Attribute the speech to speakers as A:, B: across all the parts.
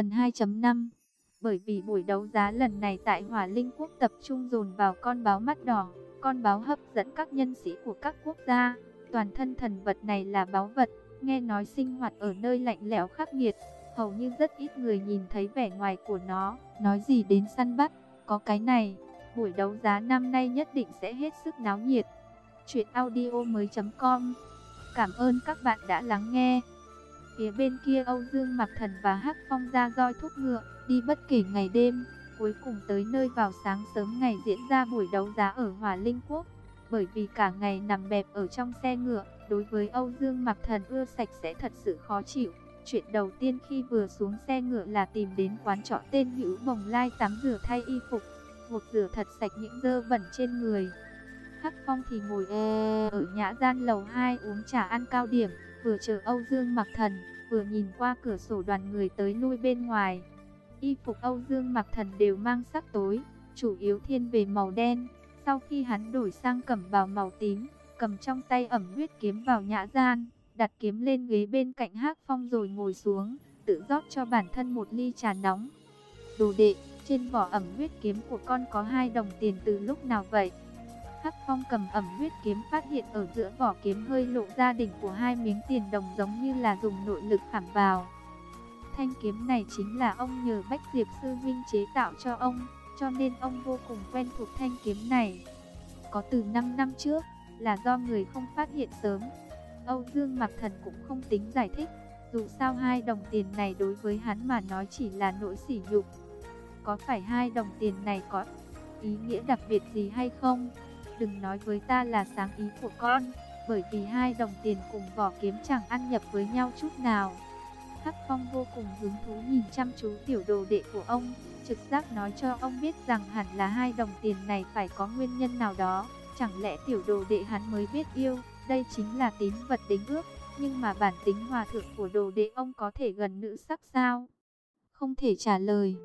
A: Phần 2.5 Bởi vì buổi đấu giá lần này tại Hỏa Linh Quốc tập trung dồn vào con báo mắt đỏ, con báo hấp dẫn các nhân sĩ của các quốc gia. Toàn thân thần vật này là báo vật, nghe nói sinh hoạt ở nơi lạnh lẽo khắc nghiệt, hầu như rất ít người nhìn thấy vẻ ngoài của nó. Nói gì đến săn bắt, có cái này, buổi đấu giá năm nay nhất định sẽ hết sức náo nhiệt. Chuyện audio mới.com Cảm ơn các bạn đã lắng nghe. Phía bên kia Âu Dương Mặc Thần và Hắc Phong ra roi thúc ngựa, đi bất kể ngày đêm, cuối cùng tới nơi vào sáng sớm ngày diễn ra buổi đấu giá ở Hòa Linh Quốc. Bởi vì cả ngày nằm bẹp ở trong xe ngựa, đối với Âu Dương Mặc Thần ưa sạch sẽ thật sự khó chịu. Chuyện đầu tiên khi vừa xuống xe ngựa là tìm đến quán trọ tên Hữu Bồng Lai tắm rửa thay y phục, một rửa thật sạch những dơ bẩn trên người. Hắc Phong thì ngồi ờ, ở nhã gian lầu 2 uống trà ăn cao điểm, vừa chờ Âu Dương Mặc Thần, vừa nhìn qua cửa sổ đoàn người tới lui bên ngoài. Y phục Âu Dương Mặc Thần đều mang sắc tối, chủ yếu thiên về màu đen. Sau khi hắn đổi sang cẩm bào màu tím, cầm trong tay ẩm huyết kiếm vào nhã gian, đặt kiếm lên ghế bên cạnh Hắc Phong rồi ngồi xuống, tự rót cho bản thân một ly trà nóng. Đồ đệ, trên vỏ ẩm huyết kiếm của con có hai đồng tiền từ lúc nào vậy? Hắc Phong cầm ẩm huyết kiếm phát hiện ở giữa vỏ kiếm hơi lộ ra đỉnh của hai miếng tiền đồng giống như là dùng nội lực khảm vào. Thanh kiếm này chính là ông nhờ Bách Diệp Sư Vinh chế tạo cho ông, cho nên ông vô cùng quen thuộc thanh kiếm này. Có từ 5 năm trước, là do người không phát hiện sớm. Âu Dương Mạc Thần cũng không tính giải thích, dù sao hai đồng tiền này đối với hắn mà nói chỉ là nỗi sỉ nhục. Có phải hai đồng tiền này có ý nghĩa đặc biệt gì hay không? Đừng nói với ta là sáng ý của con, bởi vì hai đồng tiền cùng vỏ kiếm chẳng ăn nhập với nhau chút nào. Hắc Phong vô cùng hứng thú nhìn chăm chú tiểu đồ đệ của ông, trực giác nói cho ông biết rằng hẳn là hai đồng tiền này phải có nguyên nhân nào đó. Chẳng lẽ tiểu đồ đệ hắn mới biết yêu, đây chính là tín vật đính ước, nhưng mà bản tính hòa thượng của đồ đệ ông có thể gần nữ sắc sao? Không thể trả lời.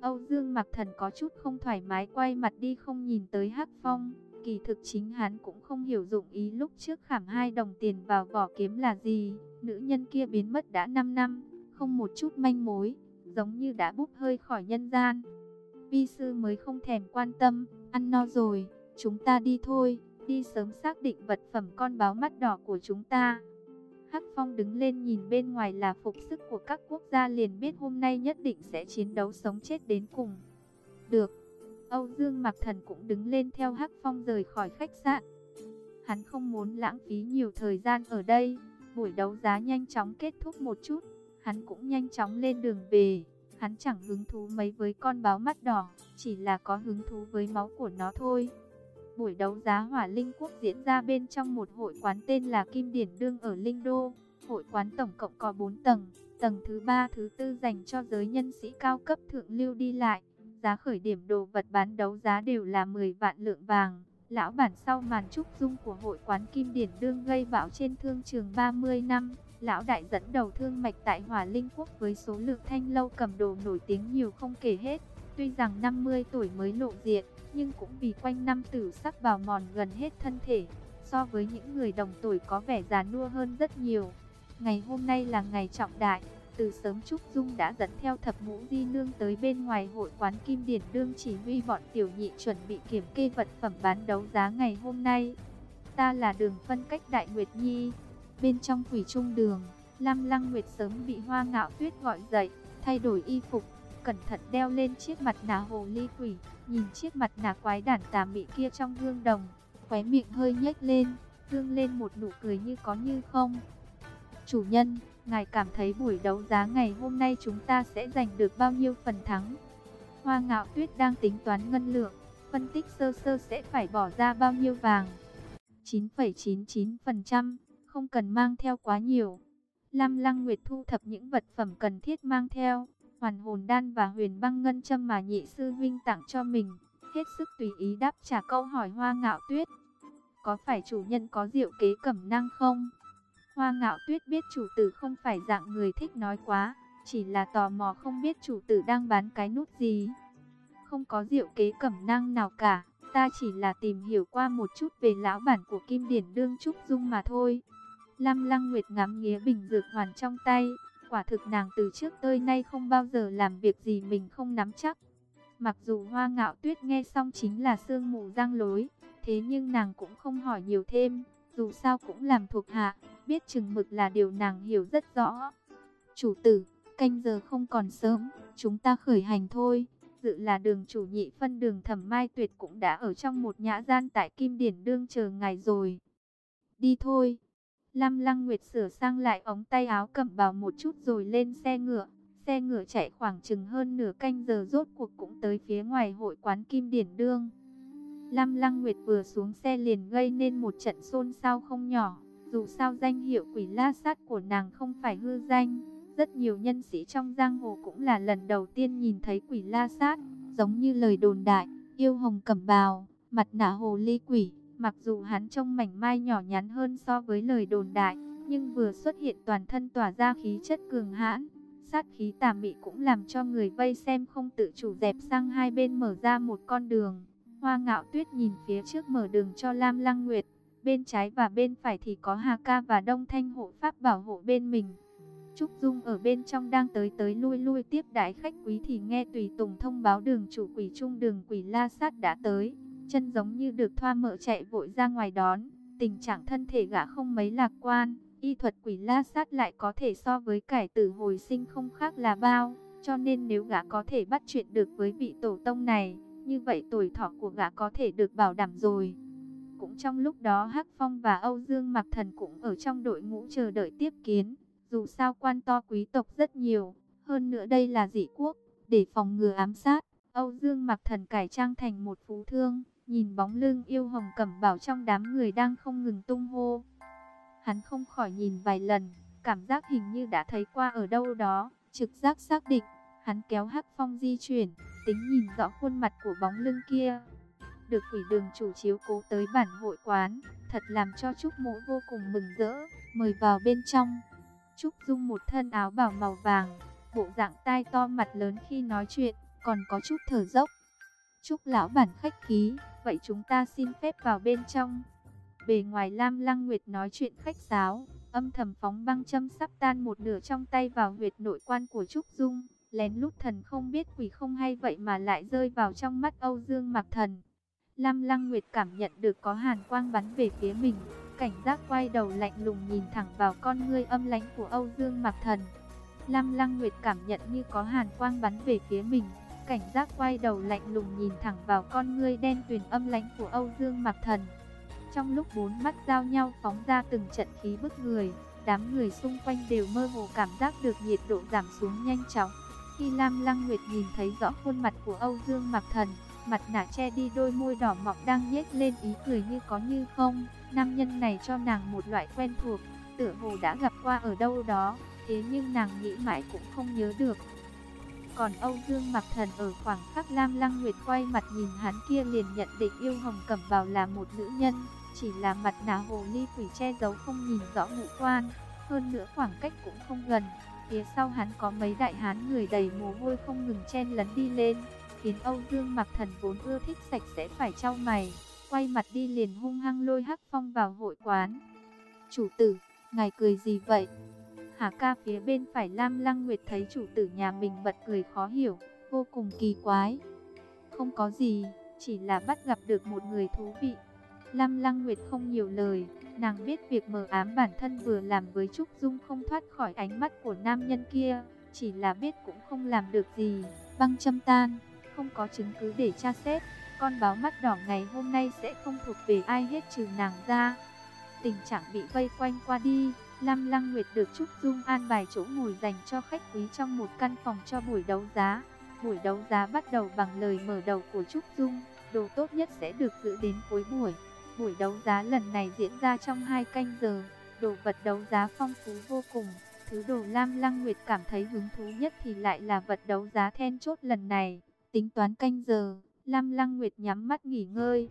A: Âu Dương Mặc Thần có chút không thoải mái quay mặt đi không nhìn tới Hắc Phong. Kỳ thực chính hắn cũng không hiểu dụng ý lúc trước khảm hai đồng tiền vào vỏ kiếm là gì. Nữ nhân kia biến mất đã 5 năm, không một chút manh mối, giống như đã búp hơi khỏi nhân gian. Vi sư mới không thèm quan tâm, ăn no rồi, chúng ta đi thôi, đi sớm xác định vật phẩm con báo mắt đỏ của chúng ta. Hắc Phong đứng lên nhìn bên ngoài là phục sức của các quốc gia liền biết hôm nay nhất định sẽ chiến đấu sống chết đến cùng. Được. Âu Dương Mạc Thần cũng đứng lên theo Hắc Phong rời khỏi khách sạn. Hắn không muốn lãng phí nhiều thời gian ở đây, buổi đấu giá nhanh chóng kết thúc một chút, hắn cũng nhanh chóng lên đường về. Hắn chẳng hứng thú mấy với con báo mắt đỏ, chỉ là có hứng thú với máu của nó thôi. Buổi đấu giá Hỏa Linh Quốc diễn ra bên trong một hội quán tên là Kim Điển Đương ở Linh Đô. Hội quán tổng cộng có 4 tầng, tầng thứ 3 thứ 4 dành cho giới nhân sĩ cao cấp thượng lưu đi lại. Giá khởi điểm đồ vật bán đấu giá đều là 10 vạn lượng vàng. Lão bản sau màn trúc dung của hội quán Kim Điển Đương gây bão trên thương trường 30 năm. Lão đại dẫn đầu thương mạch tại Hòa Linh Quốc với số lượng thanh lâu cầm đồ nổi tiếng nhiều không kể hết. Tuy rằng 50 tuổi mới lộ diện, nhưng cũng vì quanh năm tử sắc bào mòn gần hết thân thể. So với những người đồng tuổi có vẻ già nua hơn rất nhiều. Ngày hôm nay là ngày trọng đại, từ sớm Trúc Dung đã dẫn theo thập ngũ di nương tới bên ngoài hội quán Kim Điển Đương chỉ huy bọn tiểu nhị chuẩn bị kiểm kê vật phẩm bán đấu giá ngày hôm nay. Ta là đường phân cách Đại Nguyệt Nhi. Bên trong quỷ trung đường, Lam Lăng Nguyệt sớm bị hoa ngạo tuyết gọi dậy, thay đổi y phục, cẩn thận đeo lên chiếc mặt nạ hồ ly quỷ, nhìn chiếc mặt nạ quái đản tà mị kia trong gương đồng, khóe miệng hơi nhếch lên, dương lên một nụ cười như có như không. Chủ nhân, ngài cảm thấy buổi đấu giá ngày hôm nay chúng ta sẽ giành được bao nhiêu phần thắng? Hoa ngạo tuyết đang tính toán ngân lượng, phân tích sơ sơ sẽ phải bỏ ra bao nhiêu vàng. 9,99%, không cần mang theo quá nhiều. Lam Lăng Nguyệt thu thập những vật phẩm cần thiết mang theo, hoàn hồn đan và huyền băng ngân châm mà nhị sư huynh tặng cho mình, hết sức tùy ý đáp trả câu hỏi hoa ngạo tuyết. Có phải chủ nhân có diệu kế cẩm năng không? Hoa ngạo tuyết biết chủ tử không phải dạng người thích nói quá, chỉ là tò mò không biết chủ tử đang bán cái nút gì. Không có diệu kế cẩm năng nào cả, ta chỉ là tìm hiểu qua một chút về lão bản của Kim Điển Đương Trúc Dung mà thôi. Lam Lăng Nguyệt ngắm nghía bình dược hoàn trong tay, Quả thực nàng từ trước tới nay không bao giờ làm việc gì mình không nắm chắc. Mặc dù hoa ngạo tuyết nghe xong chính là sương mù răng lối, thế nhưng nàng cũng không hỏi nhiều thêm, dù sao cũng làm thuộc hạ, biết chừng mực là điều nàng hiểu rất rõ. Chủ tử, canh giờ không còn sớm, chúng ta khởi hành thôi. Dự là đường chủ nhị phân đường thẩm mai tuyệt cũng đã ở trong một nhã gian tại Kim Điển Đương chờ ngài rồi. Đi thôi. Lam Lăng Nguyệt sửa sang lại ống tay áo cầm bào một chút rồi lên xe ngựa. Xe ngựa chạy khoảng chừng hơn nửa canh giờ rốt cuộc cũng tới phía ngoài hội quán Kim Điển Đương. Lam Lăng Nguyệt vừa xuống xe liền gây nên một trận xôn xao không nhỏ. Dù sao danh hiệu quỷ la sát của nàng không phải hư danh. Rất nhiều nhân sĩ trong giang hồ cũng là lần đầu tiên nhìn thấy quỷ la sát. Giống như lời đồn đại, yêu hồng cẩm bào, mặt nạ hồ ly quỷ. Mặc dù hắn trông mảnh mai nhỏ nhắn hơn so với lời đồn đại, nhưng vừa xuất hiện toàn thân tỏa ra khí chất cường hãn. Sát khí tà mị cũng làm cho người vây xem không tự chủ dẹp sang hai bên mở ra một con đường. Hoa ngạo tuyết nhìn phía trước mở đường cho Lam Lăng Nguyệt. Bên trái và bên phải thì có Hà Ca và Đông Thanh hộ pháp bảo hộ bên mình. Trúc Dung ở bên trong đang tới tới lui lui tiếp đại khách quý thì nghe Tùy Tùng thông báo đường chủ quỷ trung đường quỷ La Sát đã tới chân giống như được thoa mỡ chạy vội ra ngoài đón. Tình trạng thân thể gã không mấy lạc quan, y thuật quỷ la sát lại có thể so với cải tử hồi sinh không khác là bao. Cho nên nếu gã có thể bắt chuyện được với vị tổ tông này, như vậy tuổi thọ của gã có thể được bảo đảm rồi. Cũng trong lúc đó Hắc Phong và Âu Dương Mặc Thần cũng ở trong đội ngũ chờ đợi tiếp kiến. Dù sao quan to quý tộc rất nhiều, hơn nữa đây là dị quốc, để phòng ngừa ám sát. Âu Dương Mặc Thần cải trang thành một phú thương, Nhìn bóng lưng yêu hồng cẩm bảo trong đám người đang không ngừng tung hô. Hắn không khỏi nhìn vài lần, cảm giác hình như đã thấy qua ở đâu đó, trực giác xác định. Hắn kéo hắc phong di chuyển, tính nhìn rõ khuôn mặt của bóng lưng kia. Được quỷ đường chủ chiếu cố tới bản hội quán, thật làm cho Trúc Mũ vô cùng mừng rỡ, mời vào bên trong. Trúc Dung một thân áo bảo màu vàng, bộ dạng tai to mặt lớn khi nói chuyện, còn có chút thở dốc. Trúc lão bản khách khí, vậy chúng ta xin phép vào bên trong. Bề ngoài Lam Lăng Nguyệt nói chuyện khách sáo, âm thầm phóng băng châm sắp tan một nửa trong tay vào huyệt nội quan của Trúc Dung. Lén lút thần không biết quỷ không hay vậy mà lại rơi vào trong mắt Âu Dương Mạc Thần. Lam Lăng Nguyệt cảm nhận được có hàn quang bắn về phía mình, cảnh giác quay đầu lạnh lùng nhìn thẳng vào con ngươi âm lãnh của Âu Dương Mạc Thần. Lam Lăng Nguyệt cảm nhận như có hàn quang bắn về phía mình, cảnh giác quay đầu lạnh lùng nhìn thẳng vào con ngươi đen tuyền âm lãnh của Âu Dương Mạc Thần. Trong lúc bốn mắt giao nhau phóng ra từng trận khí bức người, đám người xung quanh đều mơ hồ cảm giác được nhiệt độ giảm xuống nhanh chóng. Khi Lam Lăng Nguyệt nhìn thấy rõ khuôn mặt của Âu Dương Mạc Thần, mặt nạ che đi đôi môi đỏ mọng đang nhếch lên ý cười như có như không, nam nhân này cho nàng một loại quen thuộc, tựa hồ đã gặp qua ở đâu đó, thế nhưng nàng nghĩ mãi cũng không nhớ được. Còn Âu Dương Mặc Thần ở khoảng khắc Lam Lăng Nguyệt quay mặt nhìn hắn kia liền nhận định yêu hồng cẩm bào là một nữ nhân, chỉ là mặt nạ hồ ly quỷ che giấu không nhìn rõ ngũ quan, hơn nữa khoảng cách cũng không gần. Phía sau hắn có mấy đại hán người đầy mồ hôi không ngừng chen lấn đi lên, khiến Âu Dương Mặc Thần vốn ưa thích sạch sẽ phải trao mày, quay mặt đi liền hung hăng lôi Hắc Phong vào hội quán. "Chủ tử, ngài cười gì vậy?" Hà ca phía bên phải Lam Lăng Nguyệt thấy chủ tử nhà mình bật cười khó hiểu, vô cùng kỳ quái. Không có gì, chỉ là bắt gặp được một người thú vị. Lam Lăng Nguyệt không nhiều lời, nàng biết việc mờ ám bản thân vừa làm với Trúc Dung không thoát khỏi ánh mắt của nam nhân kia, chỉ là biết cũng không làm được gì. Băng châm tan, không có chứng cứ để tra xét, con báo mắt đỏ ngày hôm nay sẽ không thuộc về ai hết trừ nàng ra. Tình trạng bị vây quanh qua đi, Lam Lăng Nguyệt được Trúc Dung an bài chỗ ngồi dành cho khách quý trong một căn phòng cho buổi đấu giá. Buổi đấu giá bắt đầu bằng lời mở đầu của Trúc Dung, đồ tốt nhất sẽ được giữ đến cuối buổi. Buổi đấu giá lần này diễn ra trong 2 canh giờ, đồ vật đấu giá phong phú vô cùng. Thứ đồ Lam Lăng Nguyệt cảm thấy hứng thú nhất thì lại là vật đấu giá then chốt lần này. Tính toán canh giờ, Lam Lăng Nguyệt nhắm mắt nghỉ ngơi,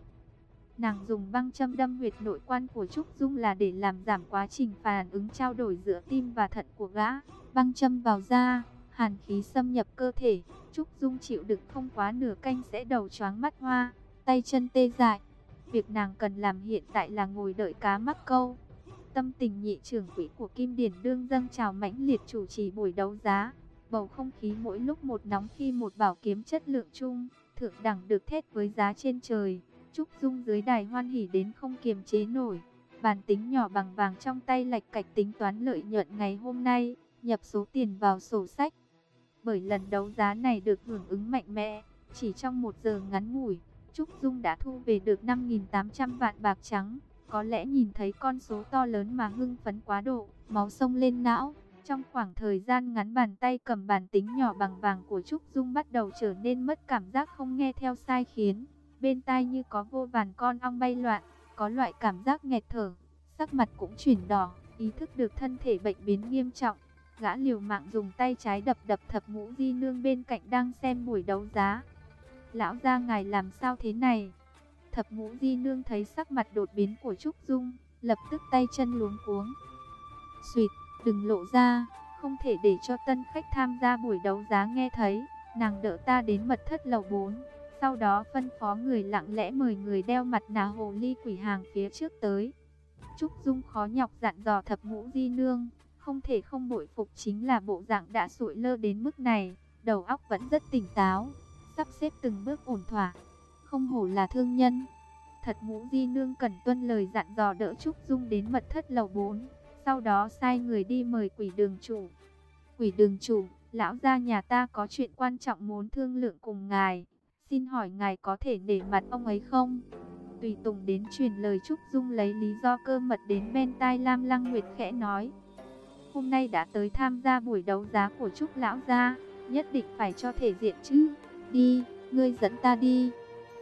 A: Nàng dùng băng châm đâm huyệt nội quan của Trúc Dung là để làm giảm quá trình phản ứng trao đổi giữa tim và thận của gã. Băng châm vào da, hàn khí xâm nhập cơ thể, Trúc Dung chịu đựng không quá nửa canh sẽ đầu choáng mắt hoa, tay chân tê dại. Việc nàng cần làm hiện tại là ngồi đợi cá mắc câu. tâm tình nhị trưởng quỹ của Kim Điển Đương dâng chào mãnh liệt chủ trì buổi đấu giá. Bầu không khí mỗi lúc một nóng khi một bảo kiếm chất lượng chung, thượng đẳng được thét với giá trên trời. Trúc Dung dưới đài hoan hỉ đến không kiềm chế nổi. Bàn tính nhỏ bằng vàng trong tay lạch cạch tính toán lợi nhuận ngày hôm nay, nhập số tiền vào sổ sách. Bởi lần đấu giá này được hưởng ứng mạnh mẽ, chỉ trong một giờ ngắn ngủi, Trúc Dung đã thu về được 5.800 vạn bạc trắng. Có lẽ nhìn thấy con số to lớn mà hưng phấn quá độ, máu sông lên não. Trong khoảng thời gian ngắn bàn tay cầm bàn tính nhỏ bằng vàng của Trúc Dung bắt đầu trở nên mất cảm giác không nghe theo sai khiến. Bên tai như có vô vàn con ong bay loạn, có loại cảm giác nghẹt thở, sắc mặt cũng chuyển đỏ, ý thức được thân thể bệnh biến nghiêm trọng. Gã liều mạng dùng tay trái đập đập thập ngũ di nương bên cạnh đang xem buổi đấu giá. Lão gia ngài làm sao thế này? Thập ngũ di nương thấy sắc mặt đột biến của Trúc Dung, lập tức tay chân luống cuống. Xuyệt, đừng lộ ra, không thể để cho tân khách tham gia buổi đấu giá nghe thấy. Nàng đỡ ta đến mật thất lầu 4, sau đó phân phó người lặng lẽ mời người đeo mặt nạ hồ ly quỷ hàng phía trước tới. Trúc Dung khó nhọc dặn dò thập ngũ di nương, không thể không bội phục chính là bộ dạng đã sụi lơ đến mức này, đầu óc vẫn rất tỉnh táo, sắp xếp từng bước ổn thỏa. Không hổ là thương nhân. Thật ngũ di nương cần tuân lời dặn dò đỡ Trúc Dung đến mật thất lầu 4, sau đó sai người đi mời quỷ đường chủ. Quỷ đường chủ, lão gia nhà ta có chuyện quan trọng muốn thương lượng cùng ngài, xin hỏi ngài có thể nể mặt ông ấy không? Tùy Tùng đến truyền lời Trúc Dung lấy lý do cơ mật đến bên tai Lam Lăng Nguyệt khẽ nói. Hôm nay đã tới tham gia buổi đấu giá của Trúc Lão Gia, nhất định phải cho thể diện chứ. Đi, ngươi dẫn ta đi.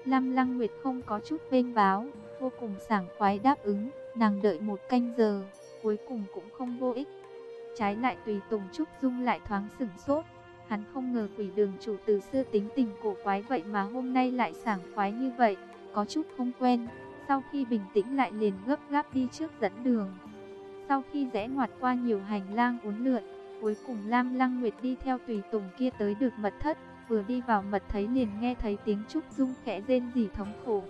A: Lam Lăng Nguyệt không có chút vênh báo, vô cùng sảng khoái đáp ứng, nàng đợi một canh giờ, cuối cùng cũng không vô ích. Trái lại tùy Tùng Trúc Dung lại thoáng sửng sốt, hắn không ngờ quỷ đường chủ từ xưa tính tình cổ quái vậy mà hôm nay lại sảng khoái như vậy có chút không quen. Sau khi bình tĩnh lại liền gấp gáp đi trước dẫn đường. Sau khi rẽ ngoặt qua nhiều hành lang uốn lượn, cuối cùng Lam Lăng Nguyệt đi theo tùy tùng kia tới được mật thất. Vừa đi vào mật thấy liền nghe thấy tiếng Trúc Dung khẽ rên rỉ thống khổ.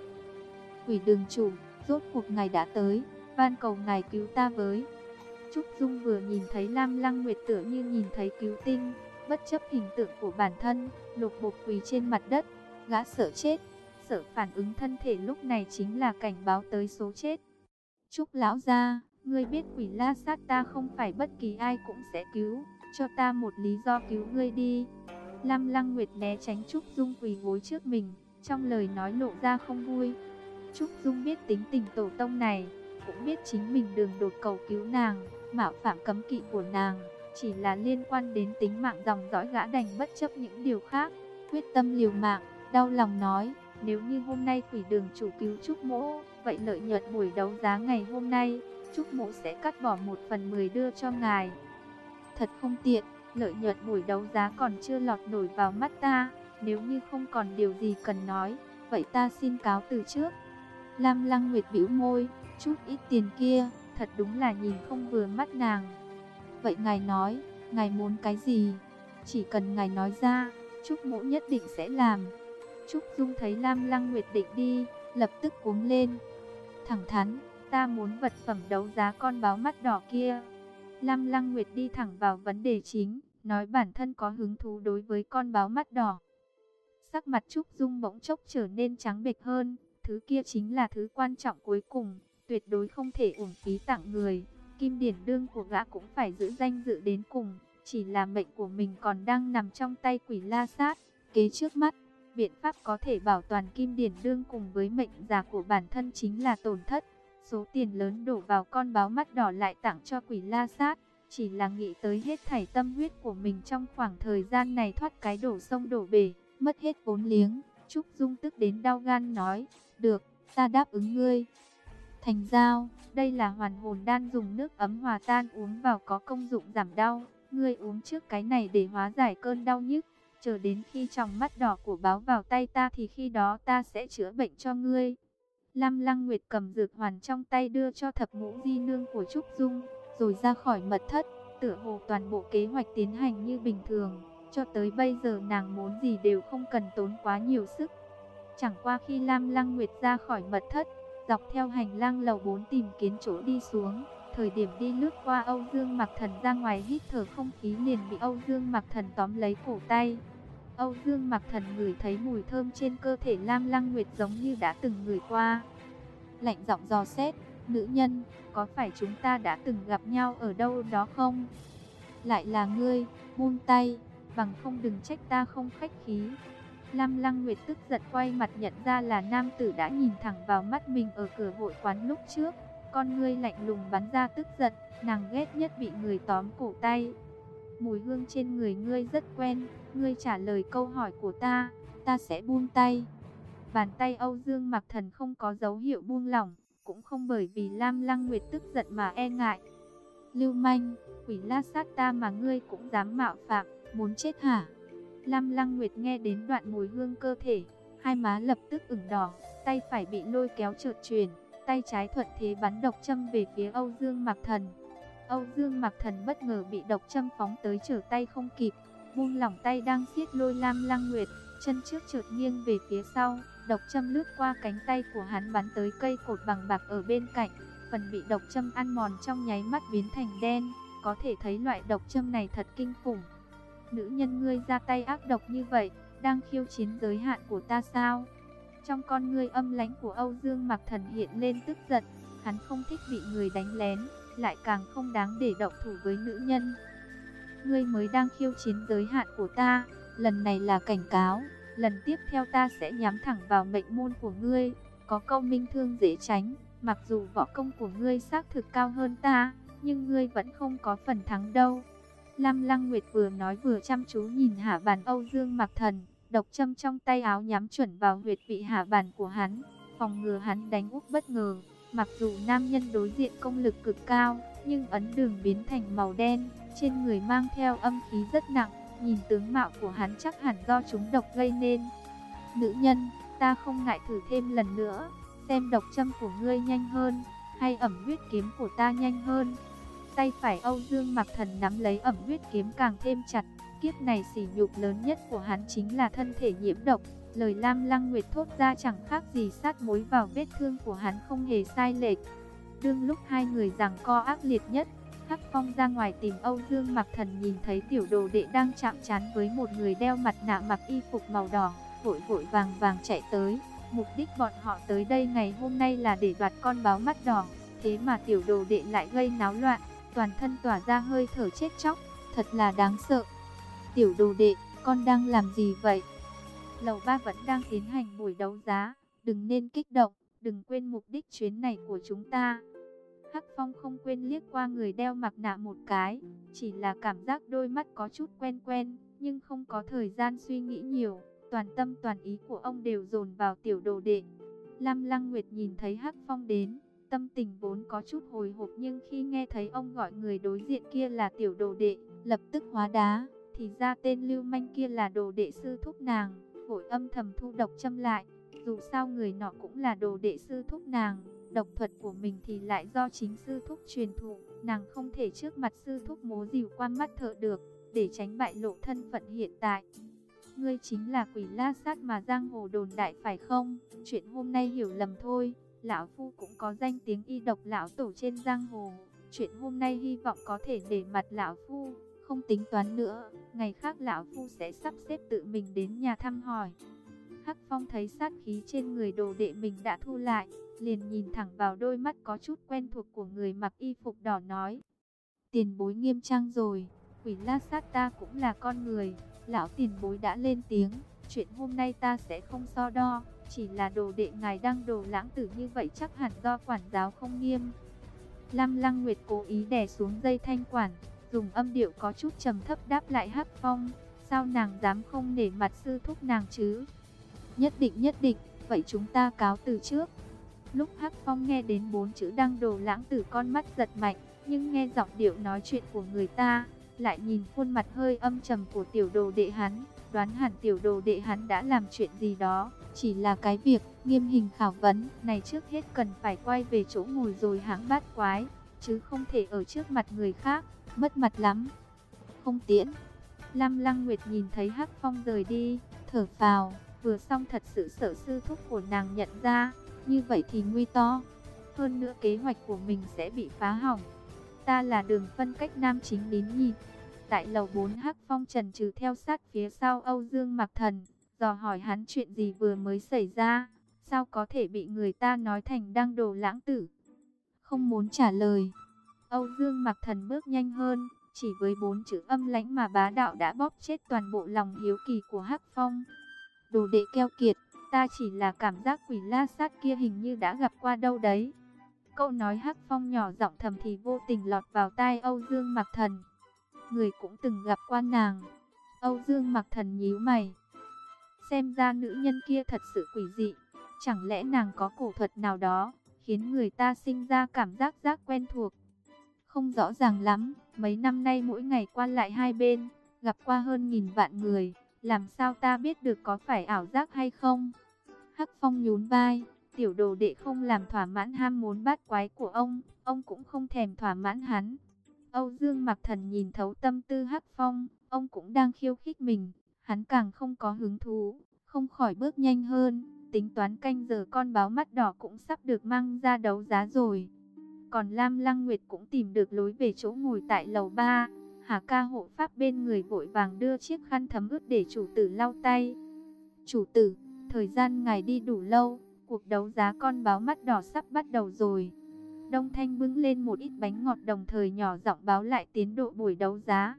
A: Quỷ đường chủ, rốt cuộc ngày đã tới, van cầu ngài cứu ta với. Trúc Dung vừa nhìn thấy Lam Lăng Nguyệt tựa như nhìn thấy cứu tinh, bất chấp hình tượng của bản thân, lục bục quỳ trên mặt đất, gã sợ chết, sợ phản ứng thân thể lúc này chính là cảnh báo tới số chết. Trúc lão gia, ngươi biết quỷ la sát ta không phải bất kỳ ai cũng sẽ cứu, cho ta một lý do cứu ngươi đi. Lam Lăng Nguyệt né tránh Trúc Dung quỳ gối trước mình, trong lời nói lộ ra không vui. Trúc Dung biết tính tình tổ tông này, cũng biết chính mình đường đột cầu cứu nàng, mạo phạm cấm kỵ của nàng, chỉ là liên quan đến tính mạng dòng dõi gã đành bất chấp những điều khác, quyết tâm liều mạng, đau lòng nói, nếu như hôm nay quỷ đường chủ cứu Trúc Mỗ, vậy lợi nhuận buổi đấu giá ngày hôm nay, Trúc Mỗ sẽ cắt bỏ một phần mười đưa cho ngài. Thật không tiện, lợi nhuận buổi đấu giá còn chưa lọt nổi vào mắt ta, nếu như không còn điều gì cần nói, vậy ta xin cáo từ trước. Lam Lăng Nguyệt bĩu môi, chút ít tiền kia, thật đúng là nhìn không vừa mắt nàng. Vậy ngài nói, ngài muốn cái gì? Chỉ cần ngài nói ra, Trúc Mộ nhất định sẽ làm. Trúc Dung thấy Lam Lăng Nguyệt định đi, lập tức cuống lên. Thẳng thắn, ta muốn vật phẩm đấu giá con báo mắt đỏ kia. Lam Lăng Nguyệt đi thẳng vào vấn đề chính, nói bản thân có hứng thú đối với con báo mắt đỏ. Sắc mặt Trúc Dung bỗng chốc trở nên trắng bệch hơn, thứ kia chính là thứ quan trọng cuối cùng, tuyệt đối không thể uổng phí tặng người. Kim điển đương của gã cũng phải giữ danh dự đến cùng, chỉ là mệnh của mình còn đang nằm trong tay quỷ la sát, kế trước mắt. Biện pháp có thể bảo toàn kim điển đương cùng với mệnh giả của bản thân chính là tổn thất. Số tiền lớn đổ vào con báo mắt đỏ lại tặng cho quỷ la sát. Chỉ là nghĩ tới hết thảy tâm huyết của mình trong khoảng thời gian này thoát cái đổ sông đổ bể, mất hết vốn liếng. Trúc Dung tức đến đau gan nói, được, ta đáp ứng ngươi. Thành giao, đây là hoàn hồn đan dùng nước ấm hòa tan uống vào có công dụng giảm đau. Ngươi uống trước cái này để hóa giải cơn đau nhức chờ đến khi tròng mắt đỏ của báo vào tay ta thì khi đó ta sẽ chữa bệnh cho ngươi. Lam Lăng Nguyệt cầm dược hoàn trong tay đưa cho thập ngũ di nương của Trúc Dung, rồi ra khỏi mật thất, tựa hồ toàn bộ kế hoạch tiến hành như bình thường, cho tới bây giờ nàng muốn gì đều không cần tốn quá nhiều sức. Chẳng qua khi Lam Lăng Nguyệt ra khỏi mật thất, dọc theo hành lang lầu 4 tìm kiến chỗ đi xuống, Thời điểm đi lướt qua Âu Dương Mặc Thần ra ngoài hít thở không khí liền bị Âu Dương Mặc Thần tóm lấy cổ tay. Âu Dương Mặc Thần ngửi thấy mùi thơm trên cơ thể Lam Lăng Nguyệt giống như đã từng ngửi qua. Lạnh giọng dò xét, nữ nhân, có phải chúng ta đã từng gặp nhau ở đâu đó không? Lại là ngươi, buông tay, bằng không đừng trách ta không khách khí. Lam Lăng Nguyệt tức giận quay mặt nhận ra là nam tử đã nhìn thẳng vào mắt mình ở cửa hội quán lúc trước. Con ngươi lạnh lùng bắn ra tức giận, nàng ghét nhất bị người tóm cổ tay. Mùi hương trên người ngươi rất quen, ngươi trả lời câu hỏi của ta, ta sẽ buông tay. Bàn tay Âu Dương Mặc Thần không có dấu hiệu buông lỏng, cũng không bởi vì Lam Lăng Nguyệt tức giận mà e ngại. Lưu manh, quỷ la sát ta mà ngươi cũng dám mạo phạm, muốn chết hả? Lam Lăng Nguyệt nghe đến đoạn mùi hương cơ thể, hai má lập tức ửng đỏ, tay phải bị lôi kéo trượt truyền, tay trái thuận thế bắn độc châm về phía Âu Dương Mặc Thần. Âu Dương Mặc Thần bất ngờ bị độc châm phóng tới trở tay không kịp, buông lỏng tay đang siết lôi Lam Lăng Nguyệt, chân trước trượt nghiêng về phía sau, độc châm lướt qua cánh tay của hắn bắn tới cây cột bằng bạc ở bên cạnh, phần bị độc châm ăn mòn trong nháy mắt biến thành đen, có thể thấy loại độc châm này thật kinh khủng. Nữ nhân ngươi ra tay ác độc như vậy, đang khiêu chiến giới hạn của ta sao? Trong con ngươi âm lãnh của Âu Dương Mặc Thần hiện lên tức giận, hắn không thích bị người đánh lén, lại càng không đáng để động thủ với nữ nhân. Ngươi mới đang khiêu chiến giới hạn của ta, lần này là cảnh cáo, lần tiếp theo ta sẽ nhắm thẳng vào mệnh môn của ngươi, có câu minh thương dễ tránh, mặc dù võ công của ngươi xác thực cao hơn ta, nhưng ngươi vẫn không có phần thắng đâu. Lam Lăng Nguyệt vừa nói vừa chăm chú nhìn hạ bàn Âu Dương Mặc Thần, độc châm trong tay áo nhắm chuẩn vào huyệt vị hạ bàn của hắn, phòng ngừa hắn đánh úp bất ngờ. Mặc dù nam nhân đối diện công lực cực cao, nhưng ấn đường biến thành màu đen, trên người mang theo âm khí rất nặng, nhìn tướng mạo của hắn chắc hẳn do chúng độc gây nên. Nữ nhân, ta không ngại thử thêm lần nữa, xem độc châm của ngươi nhanh hơn, hay ẩm huyết kiếm của ta nhanh hơn. Tay phải Âu Dương Mặc Thần nắm lấy ẩm huyết kiếm càng thêm chặt, kiếp này sỉ nhục lớn nhất của hắn chính là thân thể nhiễm độc. Lời Lam Lăng Nguyệt thốt ra chẳng khác gì sát mối vào vết thương của hắn không hề sai lệch. Đương lúc hai người giằng co ác liệt nhất, Hắc Phong ra ngoài tìm Âu Dương Mặc Thần nhìn thấy tiểu đồ đệ đang chạm trán với một người đeo mặt nạ mặc y phục màu đỏ, vội vội vàng vàng chạy tới. Mục đích bọn họ tới đây ngày hôm nay là để đoạt con báo mắt đỏ, thế mà tiểu đồ đệ lại gây náo loạn, toàn thân tỏa ra hơi thở chết chóc, thật là đáng sợ. Tiểu đồ đệ, con đang làm gì vậy? Lầu ba vẫn đang tiến hành buổi đấu giá, đừng nên kích động, đừng quên mục đích chuyến này của chúng ta. Hắc Phong không quên liếc qua người đeo mặt nạ một cái, chỉ là cảm giác đôi mắt có chút quen quen, nhưng không có thời gian suy nghĩ nhiều, toàn tâm toàn ý của ông đều dồn vào tiểu đồ đệ. Lam Lăng Nguyệt nhìn thấy Hắc Phong đến, tâm tình vốn có chút hồi hộp nhưng khi nghe thấy ông gọi người đối diện kia là tiểu đồ đệ, lập tức hóa đá, thì ra tên lưu manh kia là đồ đệ sư thúc nàng, vội âm thầm thu độc châm lại, dù sao người nọ cũng là đồ đệ sư thúc nàng, độc thuật của mình thì lại do chính sư thúc truyền thụ, nàng không thể trước mặt sư thúc mố dìu qua mắt thợ được, để tránh bại lộ thân phận hiện tại. Ngươi chính là quỷ la sát mà giang hồ đồn đại phải không? Chuyện hôm nay hiểu lầm thôi, lão phu cũng có danh tiếng y độc lão tổ trên giang hồ. Chuyện hôm nay hy vọng có thể để mặt lão phu, không tính toán nữa, ngày khác lão phu sẽ sắp xếp tự mình đến nhà thăm hỏi. Hắc Phong thấy sát khí trên người đồ đệ mình đã thu lại, liền nhìn thẳng vào đôi mắt có chút quen thuộc của người mặc y phục đỏ nói. Tiền bối nghiêm trang rồi, quỷ la sát ta cũng là con người, lão tiền bối đã lên tiếng, chuyện hôm nay ta sẽ không so đo, chỉ là đồ đệ ngài đang đồ lãng tử như vậy chắc hẳn do quản giáo không nghiêm. Lam Lăng Nguyệt cố ý đè xuống dây thanh quản, dùng âm điệu có chút trầm thấp đáp lại Hắc Phong, sao nàng dám không nể mặt sư thúc nàng chứ? Nhất định nhất định, vậy chúng ta cáo từ trước. Lúc Hắc Phong nghe đến bốn chữ đăng đồ lãng tử con mắt giật mạnh, nhưng nghe giọng điệu nói chuyện của người ta, lại nhìn khuôn mặt hơi âm trầm của tiểu đồ đệ hắn, đoán hẳn tiểu đồ đệ hắn đã làm chuyện gì đó, chỉ là cái việc nghiêm hình khảo vấn này trước hết cần phải quay về chỗ ngồi rồi hãng bát quái, chứ không thể ở trước mặt người khác, mất mặt lắm. Không tiễn. Lam Lăng Nguyệt nhìn thấy Hắc Phong rời đi, thở phào, vừa xong thật sự sợ sư thúc của nàng nhận ra, như vậy thì nguy to. Hơn nữa kế hoạch của mình sẽ bị phá hỏng, Ta là đường phân cách nam chính đến nhịp. Tại lầu 4 Hắc Phong trần trừ theo sát phía sau Âu Dương Mặc Thần, dò hỏi hắn chuyện gì vừa mới xảy ra, sao có thể bị người ta nói thành đang đồ lãng tử. Không muốn trả lời. Âu Dương Mặc Thần bước nhanh hơn, chỉ với bốn chữ âm lãnh mà bá đạo đã bóp chết toàn bộ lòng hiếu kỳ của Hắc Phong. Đồ đệ keo kiệt, ta chỉ là cảm giác quỷ la sát kia hình như đã gặp qua đâu đấy. Câu nói Hắc Phong nhỏ giọng thầm thì vô tình lọt vào tai Âu Dương Mặc Thần. Người cũng từng gặp qua nàng. Âu Dương Mặc Thần nhíu mày. Xem ra nữ nhân kia thật sự quỷ dị. Chẳng lẽ nàng có cổ thuật nào đó, khiến người ta sinh ra cảm giác giác quen thuộc. Không rõ ràng lắm, mấy năm nay mỗi ngày qua lại hai bên, gặp qua hơn nghìn vạn người, làm sao ta biết được có phải ảo giác hay không? Hắc Phong nhún vai, tiểu đồ đệ không làm thỏa mãn ham muốn bát quái của ông, ông cũng không thèm thỏa mãn hắn. Âu Dương Mặc Thần nhìn thấu tâm tư Hắc Phong, ông cũng đang khiêu khích mình, hắn càng không có hứng thú, không khỏi bước nhanh hơn, tính toán canh giờ con báo mắt đỏ cũng sắp được mang ra đấu giá rồi. Còn Lam Lăng Nguyệt cũng tìm được lối về chỗ ngồi tại lầu 3. Hà ca hộ pháp bên người vội vàng đưa chiếc khăn thấm ướt để chủ tử lau tay. Chủ tử, thời gian ngài đi đủ lâu, cuộc đấu giá con báo mắt đỏ sắp bắt đầu rồi. Đông Thanh bưng lên một ít bánh ngọt đồng thời nhỏ giọng báo lại tiến độ buổi đấu giá.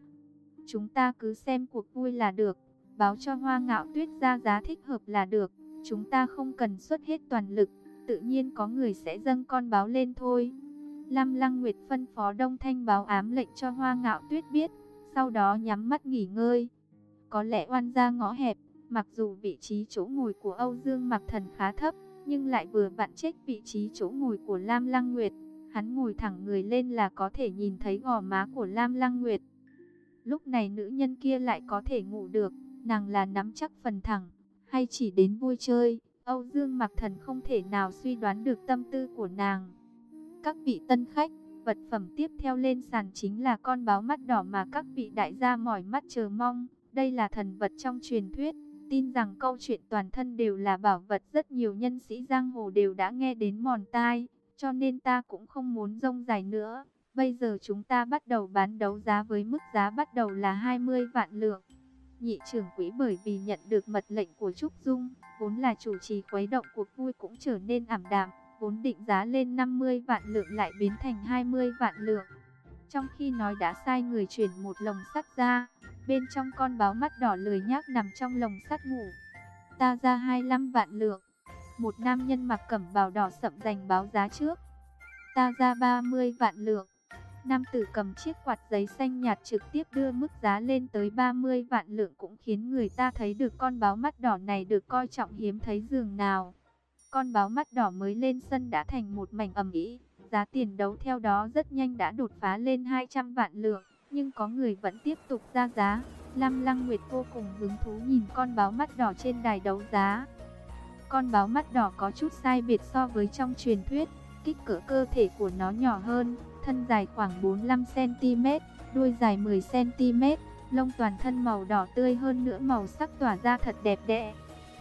A: Chúng ta cứ xem cuộc vui là được, báo cho hoa ngạo tuyết ra giá thích hợp là được, chúng ta không cần xuất hết toàn lực, tự nhiên có người sẽ dâng con báo lên thôi. Lam Lăng Nguyệt phân phó Đông Thanh báo ám lệnh cho Hoa Ngạo Tuyết biết, sau đó nhắm mắt nghỉ ngơi. Có lẽ oan ra ngõ hẹp, mặc dù vị trí chỗ ngồi của Âu Dương Mặc Thần khá thấp, nhưng lại vừa vặn chết vị trí chỗ ngồi của Lam Lăng Nguyệt. Hắn ngồi thẳng người lên là có thể nhìn thấy gò má của Lam Lăng Nguyệt. Lúc này nữ nhân kia lại có thể ngủ được, nàng là nắm chắc phần thẳng, hay chỉ đến vui chơi. Âu Dương Mặc Thần không thể nào suy đoán được tâm tư của nàng. Các vị tân khách, vật phẩm tiếp theo lên sàn chính là con báo mắt đỏ mà các vị đại gia mỏi mắt chờ mong. Đây là thần vật trong truyền thuyết, tin rằng câu chuyện toàn thân đều là bảo vật rất nhiều nhân sĩ giang hồ đều đã nghe đến mòn tai, cho nên ta cũng không muốn rông dài nữa. Bây giờ chúng ta bắt đầu bán đấu giá với mức giá bắt đầu là 20 vạn lượng. Nhị trưởng quỹ bởi vì nhận được mật lệnh của Trúc Dung, vốn là chủ trì khuấy động cuộc vui cũng trở nên ảm đạm vốn định giá lên 50 vạn lượng lại biến thành 20 vạn lượng. Trong khi nói đã sai người chuyển một lồng sắt ra, bên trong con báo mắt đỏ lười nhác nằm trong lồng sắt ngủ. Ta ra 25 vạn lượng. Một nam nhân mặc cẩm bào đỏ sậm giành báo giá trước. Ta ra 30 vạn lượng. Nam tử cầm chiếc quạt giấy xanh nhạt trực tiếp đưa mức giá lên tới 30 vạn lượng cũng khiến người ta thấy được con báo mắt đỏ này được coi trọng hiếm thấy giường nào. Con báo mắt đỏ mới lên sân đã thành một mảnh ầm ĩ, giá tiền đấu theo đó rất nhanh đã đột phá lên 200 vạn lượng, nhưng có người vẫn tiếp tục ra giá. Lam Lăng Nguyệt vô cùng hứng thú nhìn con báo mắt đỏ trên đài đấu giá. Con báo mắt đỏ có chút sai biệt so với trong truyền thuyết, kích cỡ cơ thể của nó nhỏ hơn, thân dài khoảng 45cm, đuôi dài 10cm, lông toàn thân màu đỏ tươi hơn nữa màu sắc tỏa ra thật đẹp đẽ.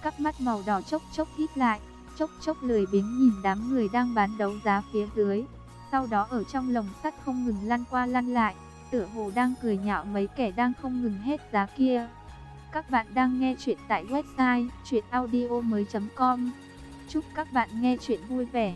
A: Cắp mắt màu đỏ chốc chốc hít lại, chốc chốc lười biếng nhìn đám người đang bán đấu giá phía dưới. Sau đó ở trong lồng sắt không ngừng lăn qua lăn lại, tựa hồ đang cười nhạo mấy kẻ đang không ngừng hết giá kia. Các bạn đang nghe chuyện tại website chuyenaudio.com Chúc các bạn nghe chuyện vui vẻ.